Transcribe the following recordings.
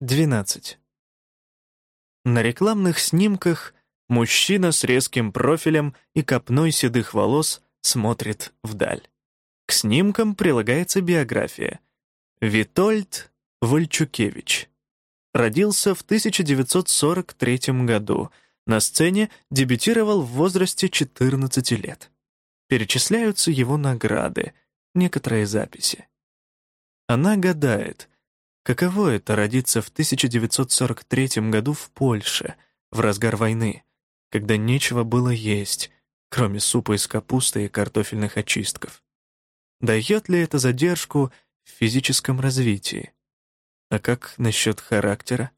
12. На рекламных снимках мужчина с резким профилем и копной седых волос смотрит вдаль. К снимкам прилагается биография. Витольд Вольчукевич. Родился в 1943 году. На сцене дебютировал в возрасте 14 лет. Перечисляются его награды, некоторые записи. Она гадает, каково это родиться в 1943 году в Польше, в разгар войны, когда нечего было есть, кроме супа из капусты и картофельных очистков. Дает ли это задержку в физическом развитии? А как насчет характера?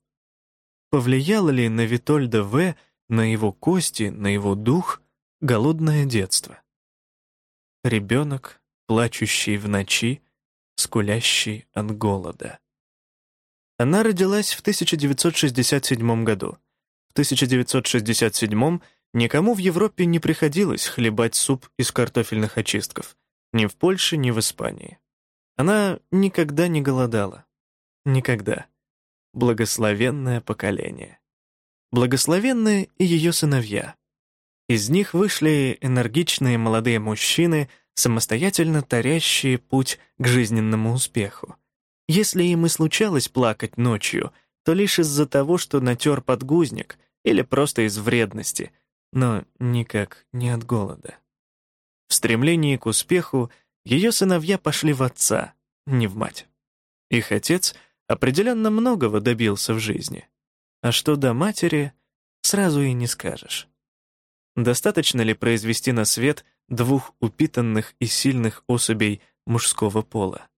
Повлияло ли на Витольда В., на его кости, на его дух голодное детство? Ребенок, плачущий в ночи, скулящий от голода. Она родилась в 1967 году. В 1967 никому в Европе не приходилось хлебать суп из картофельных очистков. Ни в Польше, ни в Испании. Она никогда не голодала. Никогда. Благословенное поколение. Благословенные и ее сыновья. Из них вышли энергичные молодые мужчины, самостоятельно тарящие путь к жизненному успеху. Если им и случалось плакать ночью, то лишь из-за того, что натер подгузник, или просто из вредности, но никак не от голода. В стремлении к успеху ее сыновья пошли в отца, не в мать. Их отец определенно многого добился в жизни. А что до матери, сразу и не скажешь. Достаточно ли произвести на свет двух упитанных и сильных особей мужского пола.